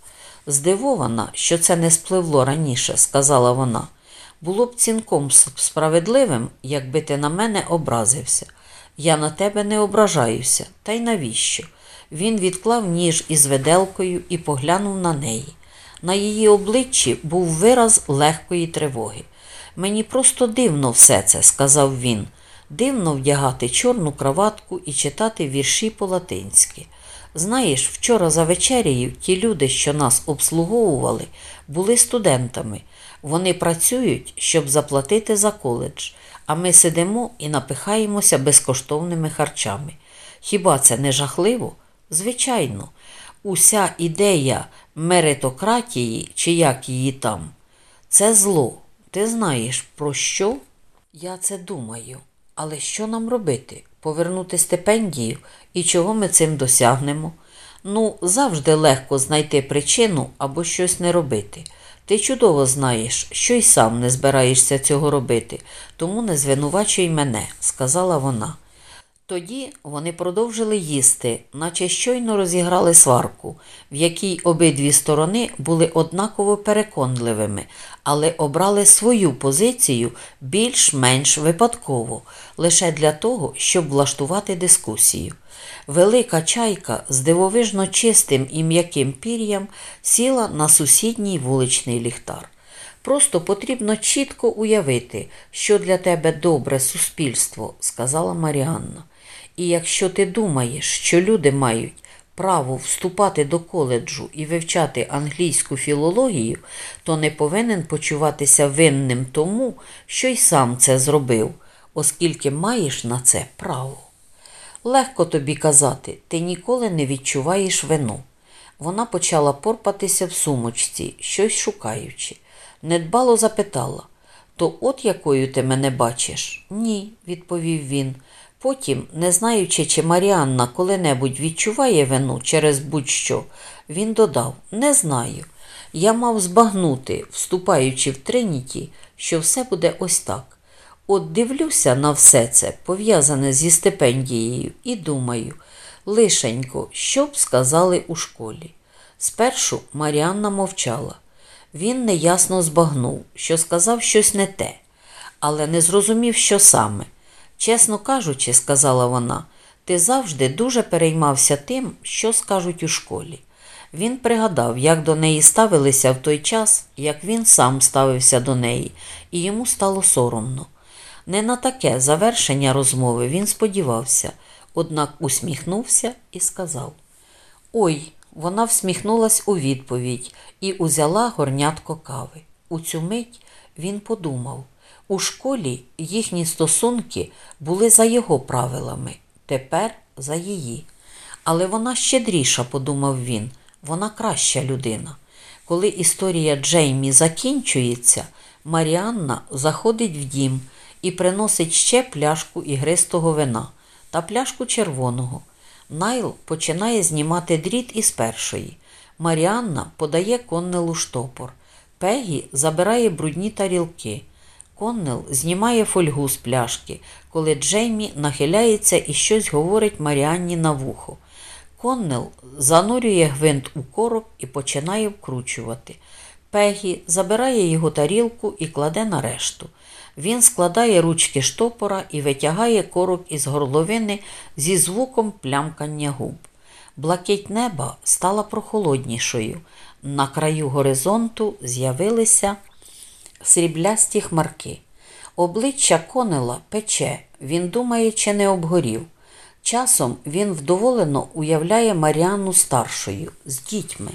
Здивована, що це не спливло раніше, сказала вона. Було б цінком справедливим, якби ти на мене образився. Я на тебе не ображаюся, та й навіщо? Він відклав ніж із веделкою і поглянув на неї. На її обличчі був вираз легкої тривоги. Мені просто дивно все це, сказав він. Дивно вдягати чорну краватку і читати вірші по-латинськи. Знаєш, вчора за вечерею ті люди, що нас обслуговували, були студентами. Вони працюють, щоб заплатити за коледж, а ми сидимо і напихаємося безкоштовними харчами. Хіба це не жахливо? Звичайно, уся ідея меритократії, чи як її там, це зло. Ти знаєш, про що? Я це думаю. Але що нам робити? Повернути стипендію і чого ми цим досягнемо? Ну, завжди легко знайти причину або щось не робити. Ти чудово знаєш, що й сам не збираєшся цього робити, тому не звинувачуй мене, сказала вона. Тоді вони продовжили їсти, наче щойно розіграли сварку, в якій обидві сторони були однаково переконливими, але обрали свою позицію більш-менш випадково, лише для того, щоб влаштувати дискусію. Велика чайка з дивовижно чистим і м'яким пір'ям сіла на сусідній вуличний ліхтар. Просто потрібно чітко уявити, що для тебе добре суспільство, сказала Маріанна. І якщо ти думаєш, що люди мають право вступати до коледжу і вивчати англійську філологію, то не повинен почуватися винним тому, що й сам це зробив, оскільки маєш на це право. Легко тобі казати, ти ніколи не відчуваєш вину. Вона почала порпатися в сумочці, щось шукаючи. Недбало запитала То от якою ти мене бачиш? Ні, відповів він. Потім, не знаючи, чи Маріанна коли-небудь відчуває вину через будь-що, він додав Не знаю. Я мав збагнути, вступаючи в Триніті, що все буде ось так. От дивлюся на все це, пов'язане зі стипендією, і думаю, лишенько, що б сказали у школі. Спершу Маріанна мовчала. Він неясно збагнув, що сказав щось не те, але не зрозумів, що саме. Чесно кажучи, сказала вона, ти завжди дуже переймався тим, що скажуть у школі. Він пригадав, як до неї ставилися в той час, як він сам ставився до неї, і йому стало соромно. Не на таке завершення розмови він сподівався, однак усміхнувся і сказав: Ой, вона всміхнулась у відповідь і узяла горнятко кави. У цю мить він подумав у школі їхні стосунки були за його правилами, тепер за її. Але вона щедріша, подумав він, вона краща людина. Коли історія Джеймі закінчується, Маріанна заходить в дім і приносить ще пляшку ігристого вина та пляшку червоного. Найл починає знімати дріт із першої. Маріанна подає Коннелу штопор. Пегі забирає брудні тарілки. Коннел знімає фольгу з пляшки, коли Джеймі нахиляється і щось говорить Маріанні на вухо. Коннел занурює гвинт у корок і починає вкручувати. Пегі забирає його тарілку і кладе на решту. Він складає ручки штопора і витягає корок із горловини зі звуком плямкання губ. Блакить неба стала прохолоднішою. На краю горизонту з'явилися сріблясті хмарки. Обличчя конела пече, він думає, чи не обгорів. Часом він вдоволено уявляє Маріанну старшою з дітьми.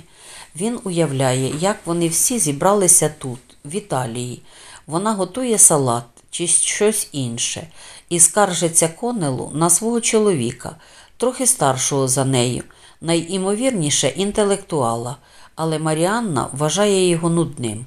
Він уявляє, як вони всі зібралися тут, в Італії. Вона готує салат чи щось інше, і скаржиться конелу на свого чоловіка, трохи старшого за нею, найімовірніше інтелектуала, але Маріанна вважає його нудним.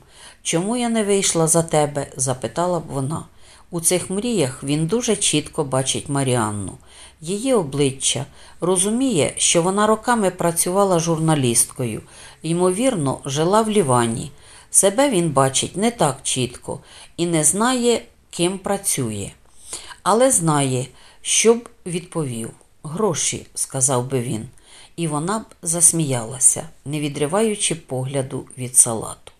Чому я не вийшла за тебе? запитала б вона. У цих мріях він дуже чітко бачить Маріанну. Її обличчя розуміє, що вона роками працювала журналісткою, ймовірно, жила в Лівані. Себе він бачить не так чітко і не знає, ким працює. Але знає, що б відповів. Гроші, сказав би він, і вона б засміялася, не відриваючи погляду від салату.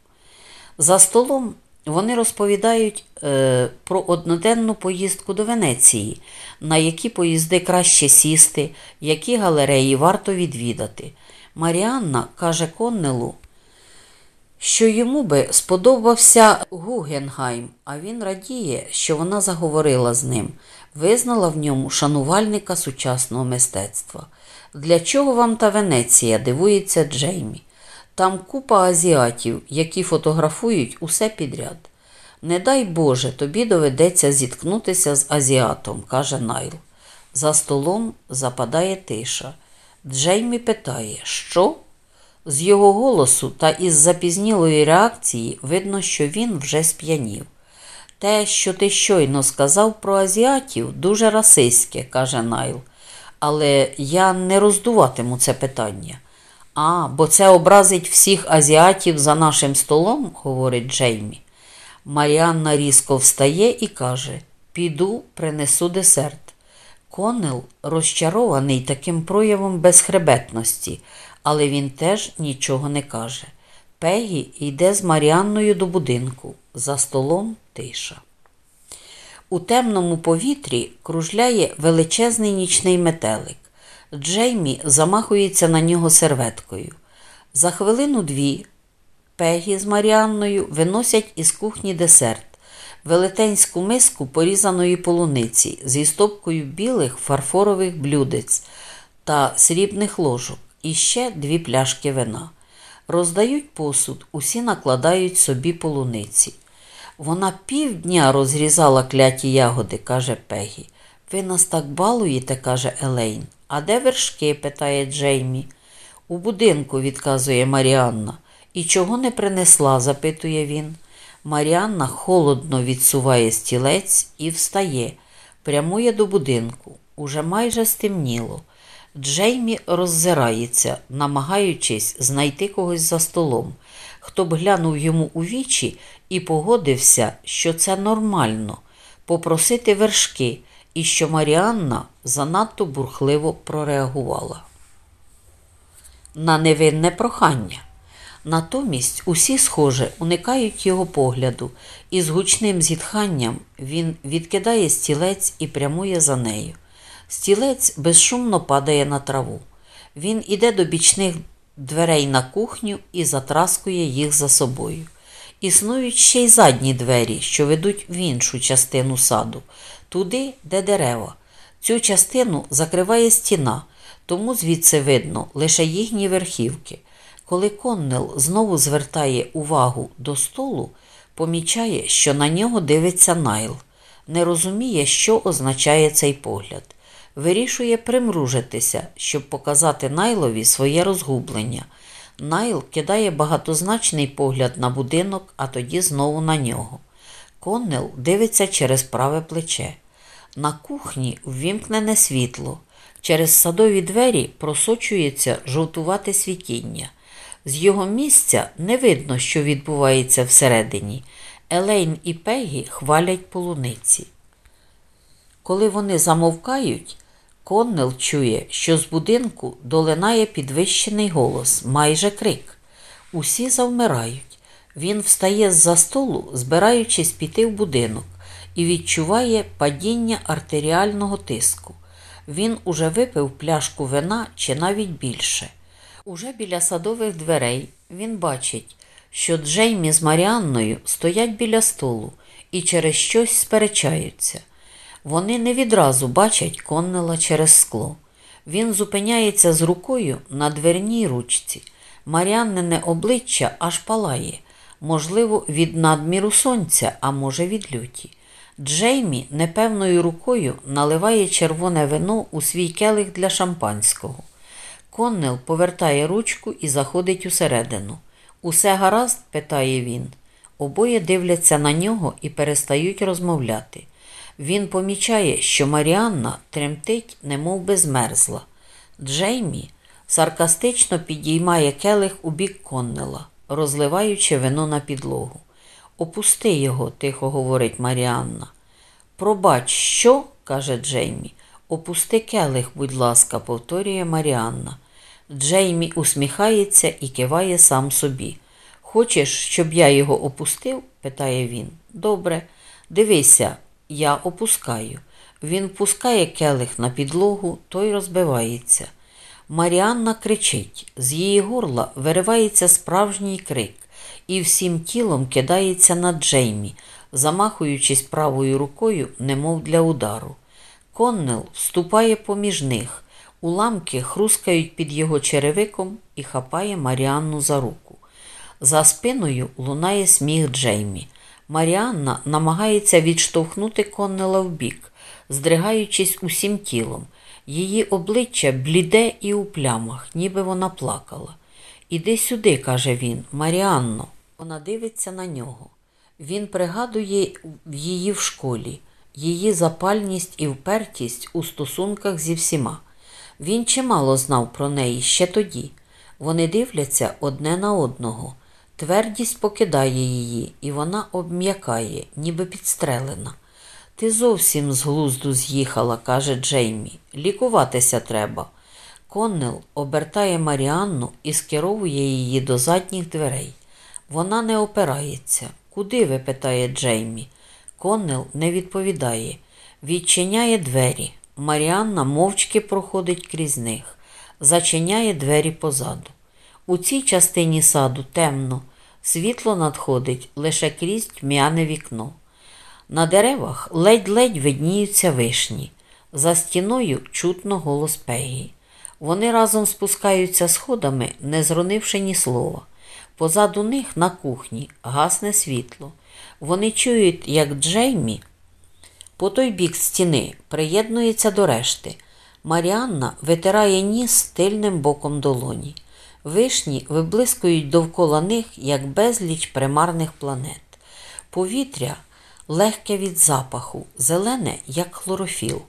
За столом вони розповідають е, про одноденну поїздку до Венеції, на які поїзди краще сісти, які галереї варто відвідати. Маріанна каже Коннелу, що йому би сподобався Гугенгайм, а він радіє, що вона заговорила з ним, визнала в ньому шанувальника сучасного мистецтва. Для чого вам та Венеція? дивується Джеймі. Там купа азіатів, які фотографують усе підряд. Не дай Боже, тобі доведеться зіткнутися з азіатом, каже Найл. За столом западає тиша. Джеймі питає, що? З його голосу та із запізнілої реакції видно, що він вже сп'янів. Те, що ти щойно сказав про азіатів, дуже расистське, каже Найл. Але я не роздуватиму це питання. А, бо це образить всіх азіатів за нашим столом, говорить Джеймі. Маріанна різко встає і каже: Піду, принесу десерт. Конел розчарований таким проявом безхребетності, але він теж нічого не каже. Пегі йде з Маріанною до будинку. За столом тиша. У темному повітрі кружляє величезний нічний метелик. Джеймі замахується на нього серветкою. За хвилину-дві Пегі з Маріанною виносять із кухні десерт, велетенську миску порізаної полуниці зі стопкою білих фарфорових блюдець та срібних ложок. і ще дві пляшки вина. Роздають посуд, усі накладають собі полуниці. Вона півдня розрізала кляті ягоди, каже Пегі. Ви нас так балуєте, каже Елейн. А де вершки? питає Джеймі. У будинку, відказує Маріанна. І чого не принесла? запитує він. Маріанна холодно відсуває стілець і встає, прямує до будинку. Уже майже стемніло. Джеймі роззирається, намагаючись знайти когось за столом, хто б глянув йому у вічі і погодився, що це нормально, попросити вершки і що Маріанна занадто бурхливо прореагувала. На невинне прохання. Натомість усі, схоже, уникають його погляду, і з гучним зітханням він відкидає стілець і прямує за нею. Стілець безшумно падає на траву. Він іде до бічних дверей на кухню і затраскує їх за собою. Існують ще й задні двері, що ведуть в іншу частину саду, туди, де дерева. Цю частину закриває стіна, тому звідси видно лише їхні верхівки. Коли Коннел знову звертає увагу до столу, помічає, що на нього дивиться Найл, не розуміє, що означає цей погляд. Вирішує примружитися, щоб показати Найлові своє розгублення. Найл кидає багатозначний погляд на будинок, а тоді знову на нього. Коннел дивиться через праве плече. На кухні ввімкнене світло. Через садові двері просочується жовтувате світіння. З його місця не видно, що відбувається всередині. Елейн і Пегі хвалять полуниці. Коли вони замовкають, Коннел чує, що з будинку долинає підвищений голос, майже крик. Усі завмирають. Він встає з-за столу, збираючись піти в будинок, і відчуває падіння артеріального тиску. Він уже випив пляшку вина чи навіть більше. Уже біля садових дверей він бачить, що Джеймі з Маріанною стоять біля столу і через щось сперечаються. Вони не відразу бачать Коннела через скло. Він зупиняється з рукою на дверній ручці. Маріаннине обличчя аж палає, можливо, від надміру сонця, а може, від люті. Джеймі непевною рукою наливає червоне вино у свій келих для шампанського. Коннел повертає ручку і заходить усередину. Усе гаразд? питає він. Обоє дивляться на нього і перестають розмовляти. Він помічає, що Маріанна тремтить, немов би змерзла. Джеймі саркастично підіймає келих у бік Коннела, розливаючи вино на підлогу. Опусти його, тихо говорить Маріанна. Пробач, що? каже Джеймі. Опусти келих, будь ласка, повторює Маріанна. Джеймі усміхається і киває сам собі. Хочеш, щоб я його опустив? питає він. Добре, дивися, я опускаю. Він впускає келих на підлогу, той розбивається. Маріанна кричить, з її горла виривається справжній крик і всім тілом кидається на Джеймі, замахуючись правою рукою, немов для удару. Коннел вступає поміж них, уламки хрускають під його черевиком і хапає Маріанну за руку. За спиною лунає сміх Джеймі. Маріанна намагається відштовхнути Коннела вбік, здригаючись усім тілом. Її обличчя бліде і у плямах, ніби вона плакала. Іди сюди, каже він, Маріанно. Вона дивиться на нього. Він пригадує її в школі, її запальність і впертість у стосунках зі всіма. Він чимало знав про неї ще тоді. Вони дивляться одне на одного. Твердість покидає її, і вона обм'якає, ніби підстрелена. Ти зовсім з глузду з'їхала, каже Джеймі. Лікуватися треба. Коннел обертає Маріанну і скеровує її до задніх дверей. Вона не опирається. Куди ви? питає Джеймі. Коннел не відповідає. Відчиняє двері. Маріанна мовчки проходить крізь них, зачиняє двері позаду. У цій частині саду темно, світло надходить лише крізь тьмяне вікно. На деревах ледь-ледь видніються вишні. За стіною чутно голос Пегі. Вони разом спускаються сходами, не зронивши ні слова. Позаду них на кухні гасне світло. Вони чують, як Джеймі по той бік стіни приєднується до решти. Маріанна витирає ніс тильним боком долоні. Вишні виблискують довкола них, як безліч примарних планет. Повітря легке від запаху, зелене, як хлорофіл.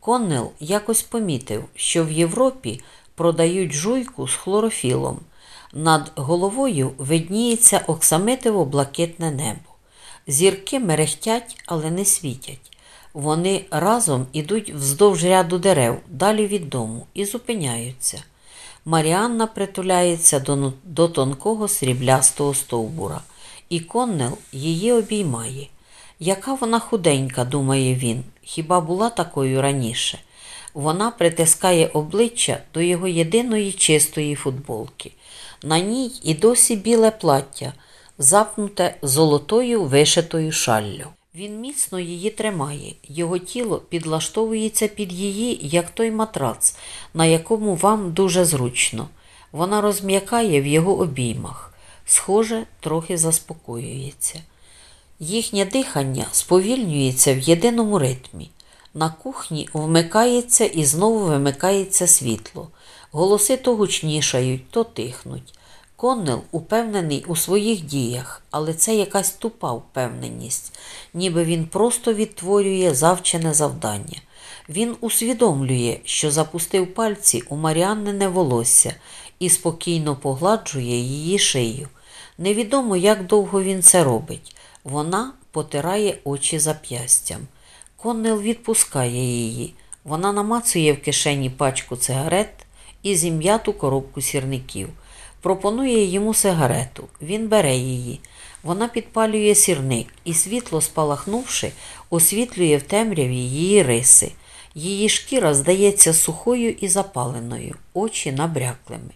Коннел якось помітив, що в Європі продають жуйку з хлорофілом. Над головою видніється оксамитиво блакитне небо. Зірки мерехтять, але не світять. Вони разом ідуть вздовж ряду дерев, далі від дому, і зупиняються. Маріанна притуляється до, до тонкого сріблястого стовбура, і Коннел її обіймає. Яка вона худенька, думає він, хіба була такою раніше? Вона притискає обличчя до його єдиної чистої футболки. На ній і досі біле плаття, запнуте золотою вишитою шаллю. Він міцно її тримає, його тіло підлаштовується під її, як той матрац, на якому вам дуже зручно. Вона розм'якає в його обіймах, схоже, трохи заспокоюється. Їхнє дихання сповільнюється в єдиному ритмі. На кухні вмикається і знову вимикається світло. Голоси то гучнішають, то тихнуть. Коннел упевнений у своїх діях, але це якась тупа впевненість, ніби він просто відтворює завчене завдання. Він усвідомлює, що запустив пальці у Маріаннине волосся і спокійно погладжує її шию. Невідомо, як довго він це робить. Вона потирає очі зап'ястям. Коннел відпускає її. Вона намацує в кишені пачку цигарет і зім'яту коробку сірників. Пропонує йому сигарету. Він бере її. Вона підпалює сірник і, світло спалахнувши, освітлює в темряві її риси. Її шкіра здається сухою і запаленою, очі набряклими.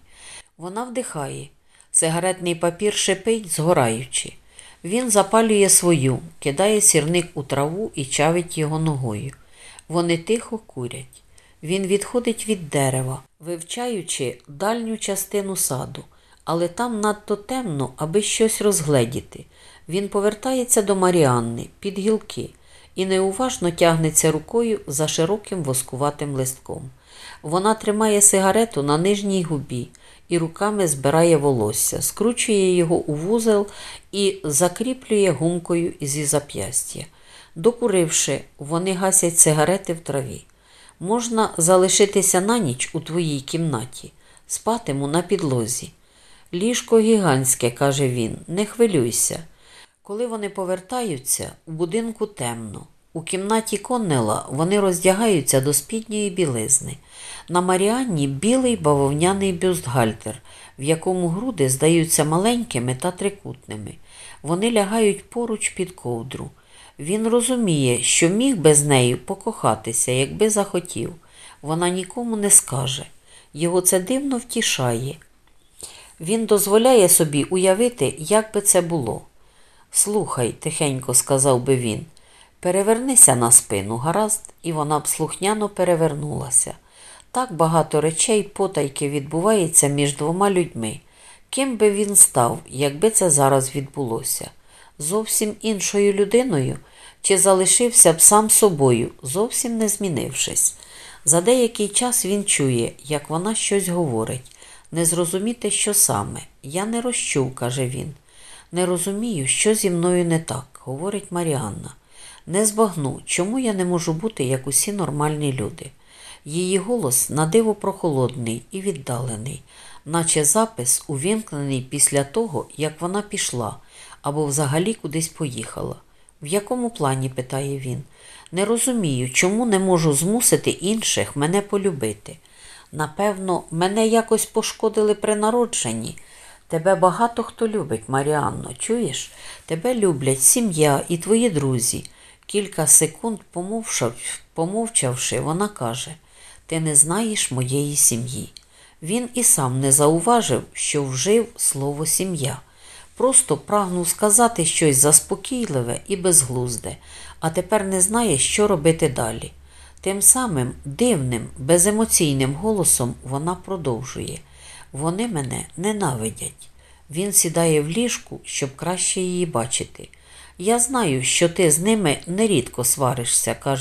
Вона вдихає. Сигаретний папір шипить, згораючи. Він запалює свою, кидає сірник у траву і чавить його ногою. Вони тихо курять. Він відходить від дерева, вивчаючи дальню частину саду, але там надто темно, аби щось розгледіти. Він повертається до Маріанни під гілки і неуважно тягнеться рукою за широким воскуватим листком. Вона тримає сигарету на нижній губі і руками збирає волосся, скручує його у вузел і закріплює гумкою зі зап'ястя. Докуривши, вони гасять сигарети в траві. Можна залишитися на ніч у твоїй кімнаті, спатиму на підлозі. Ліжко гігантське, каже він, не хвилюйся. Коли вони повертаються, у будинку темно. У кімнаті Коннела вони роздягаються до спідньої білизни. На Маріанні білий бавовняний бюстгальтер, в якому груди здаються маленькими та трикутними. Вони лягають поруч під ковдру. Він розуміє, що міг би з нею покохатися, якби захотів. Вона нікому не скаже. Його це дивно втішає. Він дозволяє собі уявити, як би це було. Слухай, тихенько сказав би він, перевернися на спину, гаразд, і вона б слухняно перевернулася. Так багато речей потайки відбувається між двома людьми. Ким би він став, якби це зараз відбулося? Зовсім іншою людиною чи залишився б сам собою, зовсім не змінившись. За деякий час він чує, як вона щось говорить. Не зрозуміти, що саме. Я не розчув, каже він. Не розумію, що зі мною не так, говорить Маріанна. Не збагну, чому я не можу бути, як усі нормальні люди. Її голос надиво прохолодний і віддалений, наче запис увімкнений після того, як вона пішла або взагалі кудись поїхала. В якому плані? питає він. Не розумію, чому не можу змусити інших мене полюбити. Напевно, мене якось пошкодили при народженні. Тебе багато хто любить, Маріанно, чуєш? Тебе люблять сім'я і твої друзі. Кілька секунд помовчавши, вона каже Ти не знаєш моєї сім'ї. Він і сам не зауважив, що вжив слово сім'я. Просто прагнув сказати щось заспокійливе і безглузде, а тепер не знає, що робити далі. Тим самим дивним, беземоційним голосом вона продовжує. Вони мене ненавидять. Він сідає в ліжку, щоб краще її бачити. Я знаю, що ти з ними нерідко сваришся, каже